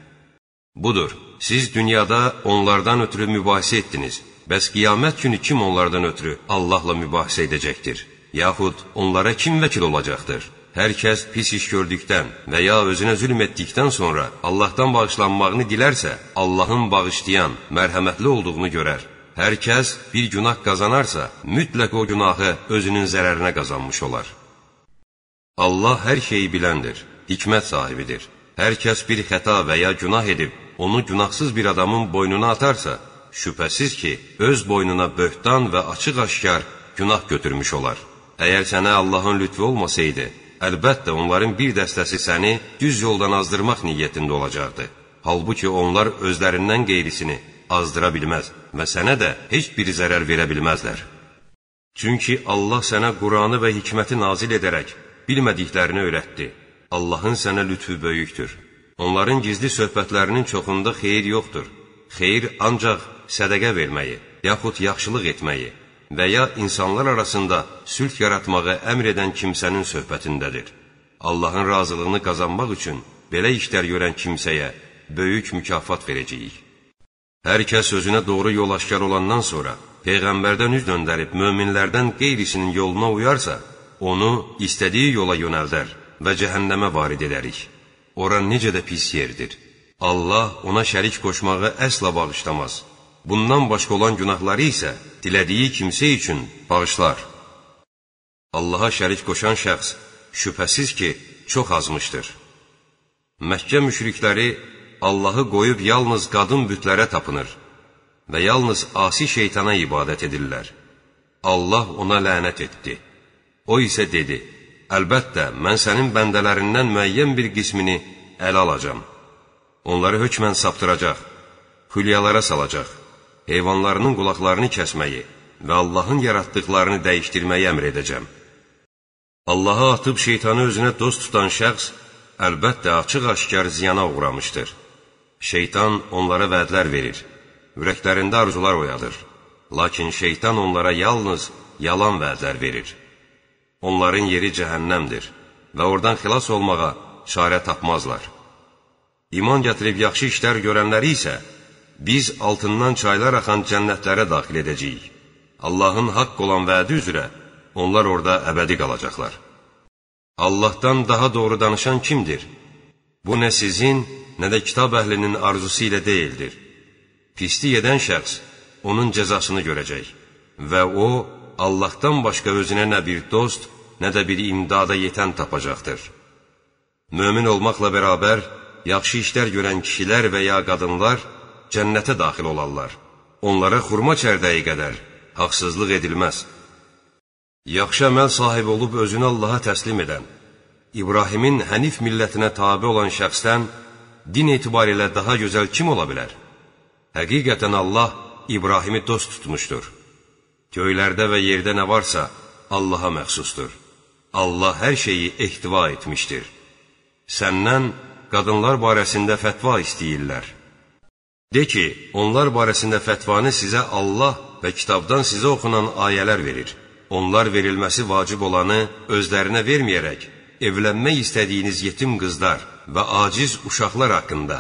Budur, siz dünyada onlardan ötürü mübahisə etdiniz. Bəs qiyamət günü kim onlardan ötürü Allahla mübahisə edəcəkdir? Yaxud onlara kim vəkil olacaqdır? Hər kəs pis iş gördükdən və ya özünə zülm etdikdən sonra Allahdan bağışlanmağını dilərsə, Allahın bağışlayan, mərhəmətli olduğunu görər. Hər kəs bir günah qazanarsa, mütləq o günahı özünün zərərinə qazanmış olar. Allah hər şeyi biləndir, hikmət sahibidir. Hər kəs bir xəta və ya günah edib, onu günahsız bir adamın boynuna atarsa, şübhəsiz ki, öz boynuna böhtan və açıq-aşkar günah götürmüş olar. Əgər sənə Allahın lütfü olmasaydı, əlbəttə onların bir dəstəsi səni düz yoldan azdırmaq niyyətində olacaqdı. Halbuki onlar özlərindən qeyrisini azdıra bilməz və sənə də heç bir zərər verə bilməzlər. Çünki Allah sənə Quranı və hikməti nazil edərək bilmədiklərini öyrətdi. Allahın sənə lütfü böyükdür. Onların gizli söhbətlərinin çoxunda xeyir yoxdur. xeyir ancaq sədəqə verməyi, yaxud yaxşılıq etməyi və ya insanlar arasında sülh yaratmağı əmr edən kimsənin söhbətindədir. Allahın razılığını qazanmaq üçün belə işlər görən kimsəyə böyük mükafat verəcəyik. Hər kəs özünə doğru yol aşkar olandan sonra Peyğəmbərdən üz döndərib möminlərdən qeyrisinin yoluna uyarsa, onu istədiyi yola yönəldər və cəhənnəmə varid edərik. Ora necə də pis yerdir. Allah ona şərik qoşmağı əsla bağışlamaz. Bundan başqa olan günahları isə dilədiyi kimsə üçün bağışlar. Allaha şərik qoşan şəxs şübhəsiz ki, çox azmışdır. Məkkə müşrikləri Allahı qoyub yalnız qadın bütlərə tapınır və yalnız asi şeytana ibadət edirlər. Allah ona lənət etdi. O isə dedi, əlbəttə, mən sənin bəndələrindən müəyyən bir qismini əl alacam. Onları hökmən saptıracaq, hülyalara salacaq, heyvanlarının qulaqlarını kəsməyi və Allahın yaratdıqlarını dəyişdirməyi əmr edəcəm. Allaha atıb şeytanı özünə dost tutan şəxs, əlbəttə açıq-aşkar ziyana uğramışdır. Şeytan onlara vədlər verir, ürəklərində arzular oyadır. Lakin şeytan onlara yalnız yalan vədlər verir. Onların yeri cəhənnəmdir və oradan xilas olmağa çarə tapmazlar. İman gətirib yaxşı işlər görənləri isə biz altından çaylar axan cənnətlərə daxil edəcəyik. Allahın haqq olan vədi üzrə onlar orada əbədi qalacaqlar. Allahdan daha doğru danışan kimdir? Bu nə sizin, nə də kitab əhlinin arzusu ilə deyildir. Pislik edən şəxs onun cəzasını görəcək və o, Allahdan başqa özünə nə bir dost, nə də bir imdada yetən tapacaqdır. Mömin olmaqla bərabər, yaxşı işlər görən kişilər və ya qadınlar cənnətə daxil olarlar. Onlara xurma çərdəyi qədər haqsızlıq edilməz. Yaxşı əməl sahibi olub özünü Allaha təslim edən, İbrahimin hənif millətinə tabi olan şəxsdən din etibarilə daha gözəl kim ola bilər? Həqiqətən Allah İbrahimi dost tutmuşdur. Göylərdə və yerdə nə varsa, Allaha məxsusdur. Allah hər şeyi ehtiva etmişdir. Səndən qadınlar barəsində fətva istəyirlər. De ki, onlar barəsində fətvanı sizə Allah və kitabdan sizə oxunan ayələr verir. Onlar verilməsi vacib olanı özlərinə verməyərək, evlənmək istədiyiniz yetim qızlar və aciz uşaqlar haqqında,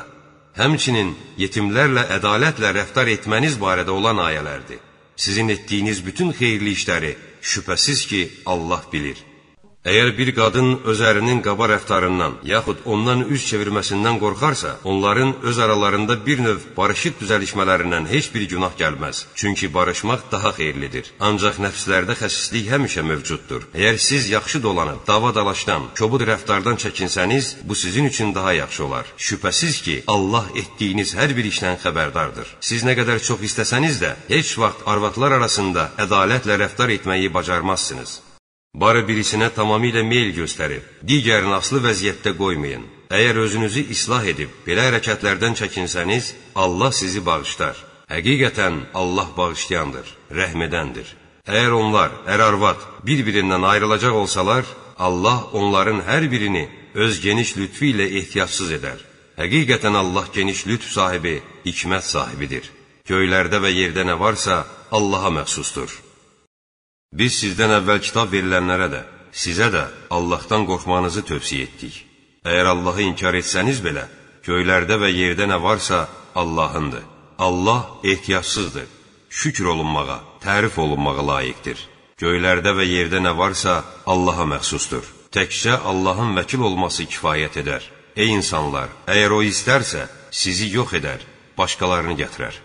həmçinin yetimlərlə ədalətlə rəftar etməniz barədə olan ayələrdir. Sizin etdiyiniz bütün xeyirli işləri şübhəsiz ki, Allah bilir. Əgər bir qadın öz ərinin qaba rəftarından, yaxud ondan üz çevirməsindən qorxarsa, onların öz aralarında bir növ barışıq düzəlişmələrindən heç bir günah gəlməz. Çünki barışmaq daha xeyirlidir. Ancaq nəfslərdə xəsislik həmişə mövcuddur. Əgər siz yaxşı dolanıb, dava dalaşdan, kobud rəftardan çəkinsəniz, bu sizin üçün daha yaxşı olar. Şübhəsiz ki, Allah etdiyiniz hər bir işdən xəbərdardır. Siz nə qədər çox istəsəniz də, heç vaxt arvadlar arasında ədalətlə rəftar etməyi bacarmazsınız. Barı birisinə tamamilə meyl göstərib, digərini aslı vəziyyətdə qoymayın. Əgər özünüzü islah edib, belə hərəkətlərdən çəkinsəniz, Allah sizi bağışlar. Həqiqətən Allah bağışlayandır, rəhmədəndir. Əgər onlar, ər-arvad, bir-birindən ayrılacaq olsalar, Allah onların hər birini öz geniş lütfü ilə ehtiyatsız edər. Həqiqətən Allah geniş lütf sahibi, hikmət sahibidir. Göylərdə və yerdə nə varsa, Allaha məxsusdur. Biz sizdən əvvəl kitab verilənlərə də, sizə də Allahdan qorxmanızı tövsiyə etdik. Əgər Allahı inkar etsəniz belə, göylərdə və yerdə nə varsa Allahındır. Allah ehtiyacsızdır, şükür olunmağa, tərif olunmağa layiqdir. Göylərdə və yerdə nə varsa Allaha məxsusdur. Təkcə Allahın vəkil olması kifayət edər. Ey insanlar, əgər o istərsə, sizi yox edər, başqalarını gətirər.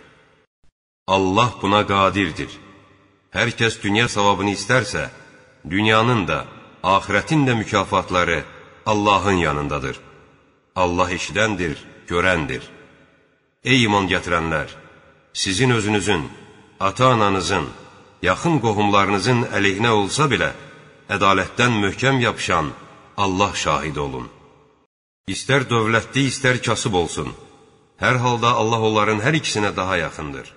Allah buna qadirdir. Hər kəs dünya savabını istərsə, dünyanın da, ahirətin də mükafatları Allahın yanındadır. Allah eşidəndir, görəndir. Ey iman gətirənlər! Sizin özünüzün, ata-ananızın, yaxın qohumlarınızın əleyhinə olsa belə, ədalətdən möhkəm yapışan Allah şahid olun. İstər dövlətli, istər kasıb olsun. Hər halda Allah onların hər ikisinə daha yaxındır.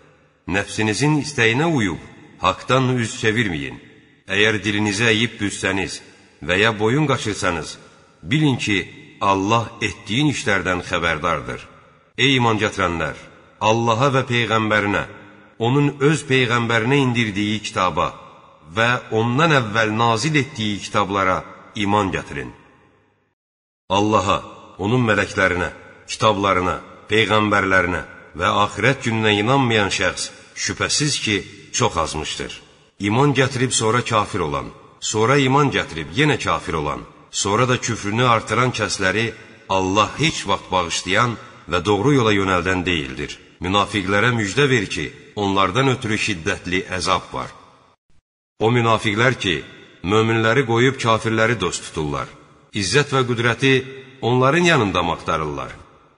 Nəfsinizin istəyinə uyub, haqdan üz çevirməyin. Əgər dilinizi əyib büzsəniz və ya boyun qaçırsanız, bilin ki, Allah etdiyin işlərdən xəbərdardır. Ey iman gətirənlər! Allaha və Peyğəmbərinə, onun öz Peyğəmbərinə indirdiyi kitaba və ondan əvvəl nazil etdiyi kitablara iman gətirin. Allaha, onun mələklərinə, kitablarına, Peyğəmbərlərinə və axirət gününə inanmayan şəxs şübhəsiz ki, çox azmışdır. İman gətirib sonra kafir olan, sonra iman gətirib yenə kafir olan, sonra da küfrünü artıran kəsləri Allah heç vaxt bağışlayan və doğru yola yönəldən deyildir. Münafiqlərə müjdə ver ki, onlardan ötürü şiddətli əzab var. O münafiqlər ki, möminləri qoyub kafirləri dost tuturlar. İzzət və qüdrəti onların yanında maqtarırlar.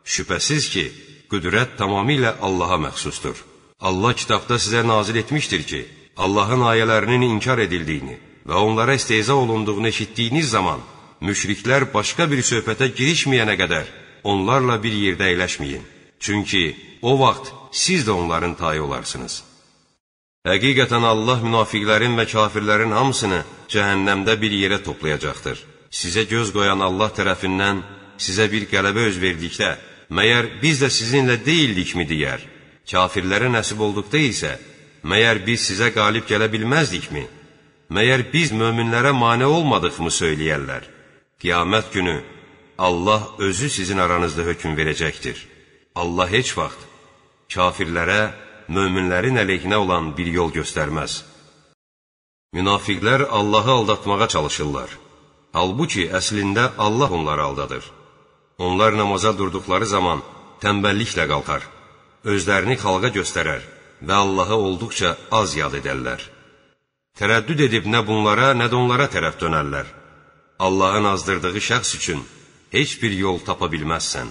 Şübhəsiz ki, qüdrət tamamilə Allaha məxsusdur. Allah kitabda sizə nazil etmişdir ki, Allahın ayələrinin inkar edildiyini və onlara istehza olunduğunu eşitdiyiniz zaman müşriklər başqa bir söhbətə girişməyənə qədər onlarla bir yerdə əyləşməyin. Çünki o vaxt siz də onların tayı olarsınız. Həqiqətən Allah münafiqlərin və kafirlərin hamısını cəhənnəmdə bir yerə toplayacaqdır. Sizə göz qoyan Allah tərəfindən sizə bir qələbə öz verdikdə, məyər biz də sizinlə deyildikmi deyər. Kafirlərə nəsib olduqda isə, məyər biz sizə qalib gələ bilməzdikmi? Məyər biz möminlərə mane olmadıqmı söyləyərlər? Qiyamət günü Allah özü sizin aranızda hökm verəcəkdir. Allah heç vaxt kafirlərə möminlərin əleyhinə olan bir yol göstərməz. Münafiqlər Allahı aldatmağa çalışırlar. Halbuki əslində Allah onları aldadır. Onlar namaza durduqları zaman tənbəlliklə qalxar, özlərini xalqa göstərər və Allahı olduqca az yad edərlər. Tərəddüd edib nə bunlara, nə də onlara tərəf dönərlər. Allahın azdırdığı şəxs üçün heç bir yol tapa bilməzsən.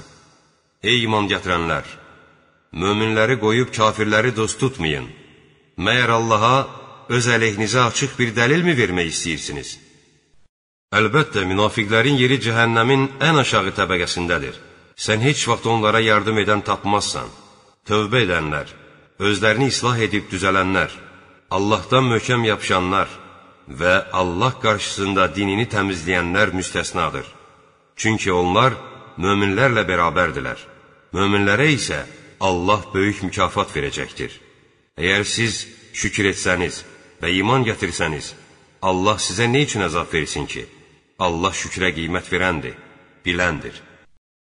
Ey iman gətirənlər! Möminləri qoyub kafirləri dost tutmayın. Məyər Allaha öz əleyhinizə açıq bir dəlilmi vermək istəyirsiniz? Əlbəttə, münafiqlərin yeri cəhənnəmin ən aşağı təbəqəsindədir. Sən heç vaxt onlara yardım edən tapmazsan. Tövbə edənlər, özlərini islah edib düzələnlər, Allahdan möhkəm yapışanlar və Allah qarşısında dinini təmizləyənlər müstəsnadır. Çünki onlar möminlərlə bərabərdilər. Möminlərə isə Allah böyük mükafat verəcəkdir. Əgər siz şükür etsəniz və iman gətirsəniz, Allah sizə nə üçün əzab versin ki? Allah şükrə qiymət verəndir, biləndir.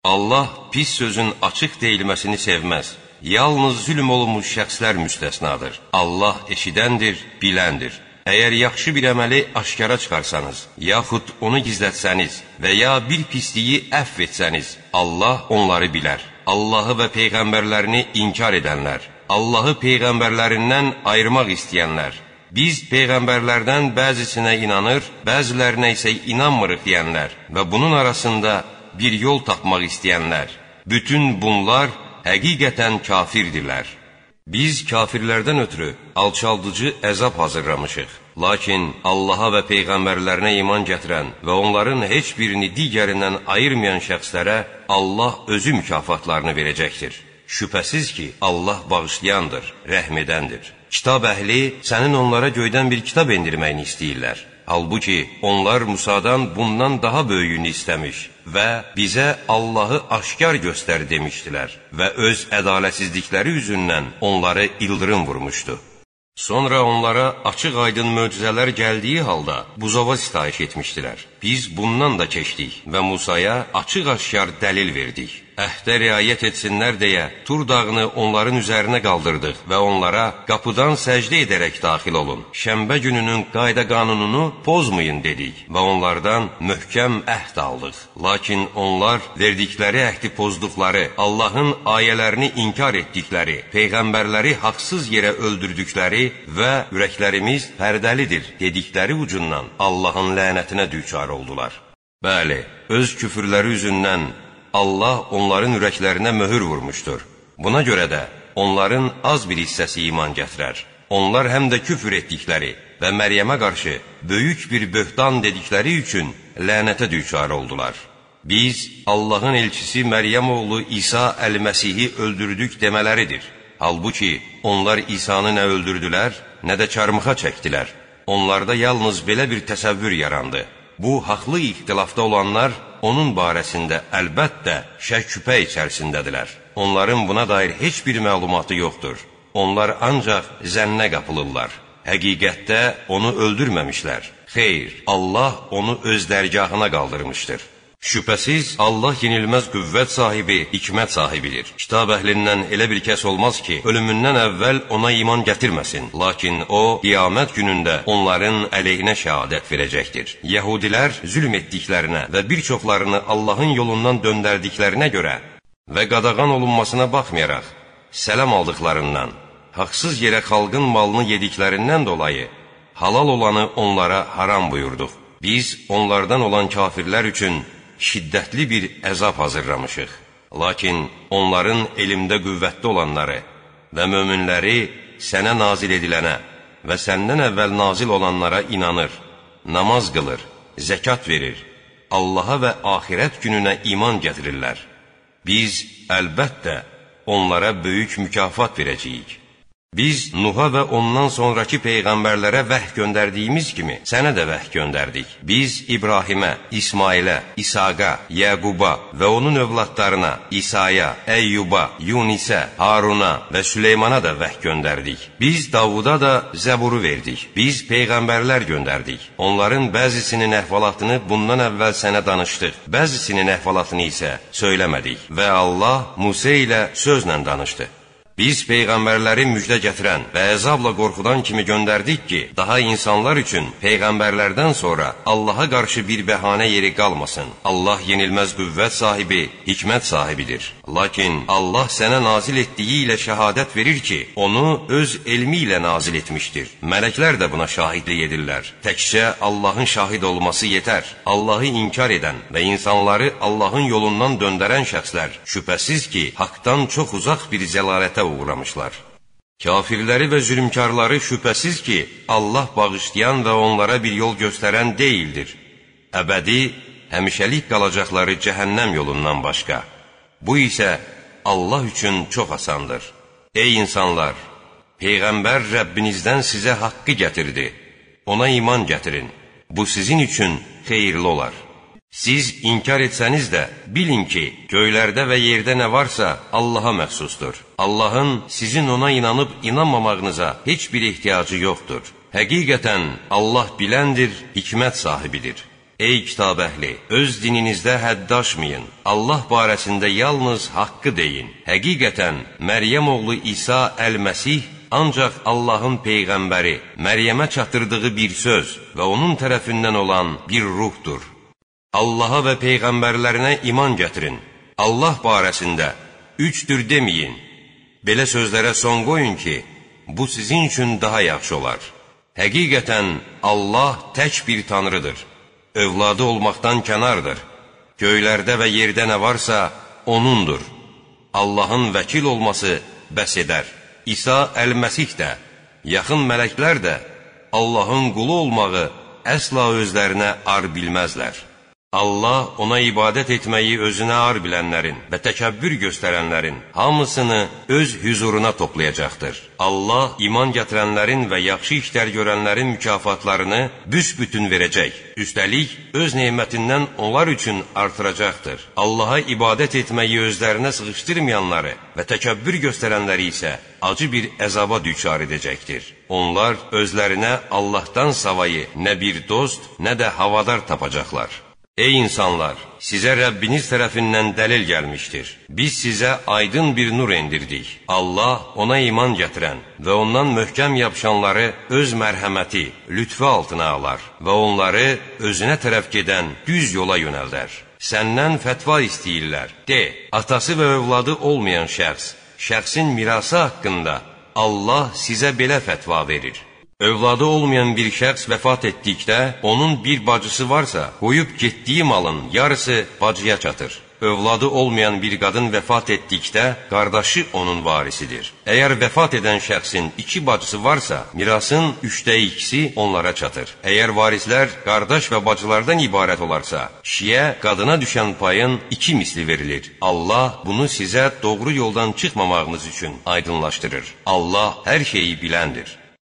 Allah pis sözün açıq deyilməsini sevməz. Yalnız zülm olunmuş şəxslər müstəsnadır. Allah eşidəndir, biləndir. Əgər yaxşı bir əməli aşkara çıxarsanız, yaxud onu gizlətsəniz və ya bir pisliyi əfv etsəniz, Allah onları bilər. Allahı və Peyğəmbərlərini inkar edənlər, Allahı Peyğəmbərlərindən ayırmaq istəyənlər, biz Peyğəmbərlərdən bəzisinə inanır, bəzilərinə isə inanmırıq deyənlər və bunun arasında bir yol tapmaq istəyənlər, bütün bunlar həqiqətən kafirdirlər. Biz kafirlərdən ötürü alçaldıcı əzab hazırlamışıq. Lakin Allaha və Peyğəmbərlərinə iman gətirən və onların heç birini digərindən ayırmayan şəxslərə Allah özü mükafatlarını verəcəkdir. Şübhəsiz ki, Allah bağışlayandır, rəhm edəndir. Kitab əhli sənin onlara göydən bir kitab endirməyini istəyirlər. Halbuki onlar Musadan bundan daha böyüyünü istəmiş və bizə Allahı aşkar göstər demişdilər və öz ədalətsizlikləri üzündən onları ildırım vurmuşdu. Sonra onlara açıq aydın möcüzələr gəldiyi halda buzova sitayiş etmişdilər. Biz bundan da keçdik və Musaya açıq-aşkar dəlil verdik əhdə riayət etsinlər deyə Tur dağını onların üzərinə qaldırdıq və onlara qapıdan səcdə edərək daxil olun. Şənbə gününün qayda qanununu pozmayın dedik və onlardan möhkəm əhd aldıq. Lakin onlar verdikləri əhdi pozduqları, Allahın ayələrini inkar etdikləri, peyğəmbərləri haqsız yerə öldürdükləri və ürəklərimiz pərdəlidir dedikləri ucundan Allahın lənətinə düçar oldular. Bəli, öz küfürləri üzündən Allah onların ürəklərinə möhür vurmuşdur. Buna görə də onların az bir hissəsi iman gətirər. Onlar həm də küfür etdikləri və Məryəmə qarşı böyük bir böhtan dedikləri üçün lənətə düçar oldular. Biz Allahın elçisi Məryəm oğlu İsa əl-Məsihi öldürdük demələridir. Halbuki onlar İsanı nə öldürdülər, nə də çarmıxa çəkdilər. Onlarda yalnız belə bir təsəvvür yarandı. Bu haqlı ixtilafda olanlar onun barəsində əlbəttə şək-şübhə içərisindədirlər. onların buna dair heç bir məlumatı yoxdur. Onlar ancaq zənnə qapılırlar. Həqiqətdə onu öldürməmişlər. Xeyr, Allah onu öz dərgahına qaldırmışdır. Şübhəsiz, Allah yenilməz qüvvət sahibi, hikmət sahibidir. Kitab əhlindən elə bir kəs olmaz ki, ölümündən əvvəl ona iman gətirməsin. Lakin o, qiyamət günündə onların əleyhinə şəhadət verəcəkdir. Yəhudilər zülm etdiklərinə və bir çoxlarını Allahın yolundan döndərdiklərinə görə və qadağan olunmasına baxmayaraq, sələm aldıqlarından, haqsız yerə xalqın malını yediklərindən dolayı, halal olanı onlara haram buyurduq. Biz onlardan olan kafirlər üçün şiddətli bir əzab hazırlamışıq. Lakin onların elmdə qüvvətli olanları və möminləri sənə nazil edilənə və səndən əvvəl nazil olanlara inanır, namaz qılır, zəkat verir, Allaha və axirət gününə iman gətirirlər. Biz əlbəttə onlara böyük mükafat verəcəyik. Biz Nuha və ondan sonraki peyğəmbərlərə vəh göndərdiyimiz kimi sənə də vəh göndərdik. Biz İbrahimə, İsmailə, İsaqa, Yəquba və onun övladlarına, İsaya, Əyyuba, Yunisə, Haruna və Süleymana da vəh göndərdik. Biz Davuda da Zəburu verdik. Biz peyğəmbərlər göndərdik. Onların bəzisinin əhvalatını bundan əvvəl sənə danışdıq. Bəzisinin əhvalatını isə söyləmədik və Allah Musa ilə sözlə danışdı. Biz peyğəmbərləri müjdə gətirən və əzabla qorxudan kimi göndərdik ki, daha insanlar üçün peyğəmbərlərdən sonra Allaha qarşı bir bəhanə yeri qalmasın. Allah yenilməz qüvvət sahibi, hikmət sahibidir. Lakin Allah sənə nazil etdiyi ilə şəhadət verir ki, onu öz elmi ilə nazil etmişdir. Mələklər də buna şahidlik edirlər. Təkcə Allahın şahid olması yetər. Allahı inkar edən və insanları Allahın yolundan döndərən şəxslər şübhəsiz ki, haqdan çox uzaq bir zəlalətə uğramışlar. Kafirləri və zülmkarları şübhəsiz ki, Allah bağışlayan və onlara bir yol göstərən deyildir. Əbədi, həmişəlik qalacaqları cəhənnəm yolundan başqa. Bu isə Allah üçün çox asandır. Ey insanlar! Peyğəmbər Rəbbinizdən sizə haqqı gətirdi. Ona iman gətirin. Bu sizin üçün xeyirli olar. Siz inkar etsəniz də, bilin ki, göylərdə və yerdə nə varsa Allaha məxsusdur. Allahın sizin ona inanıb inanmamağınıza heç bir ehtiyacı yoxdur. Həqiqətən Allah biləndir, hikmət sahibidir. Ey kitab əhli, öz dininizdə hədd aşmayın. Allah barəsində yalnız haqqı deyin. Həqiqətən Məryəm oğlu İsa əl-Məsih ancaq Allahın peyğəmbəri, Məryəmə çatdırdığı bir söz və onun tərəfindən olan bir ruhdur. Allaha və peyğəmbərlərinə iman gətirin. Allah barəsində üçdür deməyin. Belə sözlərə son qoyun ki, bu sizin üçün daha yaxşı olar. Həqiqətən Allah tək bir tanrıdır. Övladı olmaqdan kənardır. Göylərdə və yerdə nə varsa, O'nundur. Allahın vəkil olması bəs edər. İsa əl-Məsih də, yaxın mələklər də Allahın qulu olmağı əsla özlərinə ar bilməzlər. Allah ona ibadət etməyi özünə ar bilənlərin və təkəbbür göstərənlərin hamısını öz hüzuruna toplayacaqdır. Allah iman gətirənlərin və yaxşı işlər görənlərin mükafatlarını büsbütün verəcək. Üstəlik, öz nemətindən onlar üçün artıracaqdır. Allaha ibadət etməyi özlərinə sığışdırmayanları və təkəbbür göstərənləri isə acı bir əzaba düçar edəcəkdir. Onlar özlərinə Allahdan savayı nə bir dost, nə də havadar tapacaqlar. Ey insanlar! Sizə Rəbbiniz tərəfindən dəlil gəlmişdir. Biz sizə aydın bir nur endirdik. Allah ona iman gətirən və ondan möhkəm yapışanları öz mərhəməti, lütfü altına alar və onları özünə tərəf gedən düz yola yönəldər. Səndən fətva istəyirlər. De, atası və övladı olmayan şəxs, şəxsin mirası haqqında Allah sizə belə fətva verir. Övladı olmayan bir şəxs vəfat etdikdə, onun bir bacısı varsa, qoyub getdiyi malın yarısı bacıya çatır. Övladı olmayan bir qadın vəfat etdikdə, qardaşı onun varisidir. Əgər vəfat edən şəxsin iki bacısı varsa, mirasın üçdə ikisi onlara çatır. Əgər varislər qardaş və bacılardan ibarət olarsa, kişiyə qadına düşən payın iki misli verilir. Allah bunu sizə doğru yoldan çıxmamağınız üçün aydınlaşdırır. Allah hər şeyi biləndir.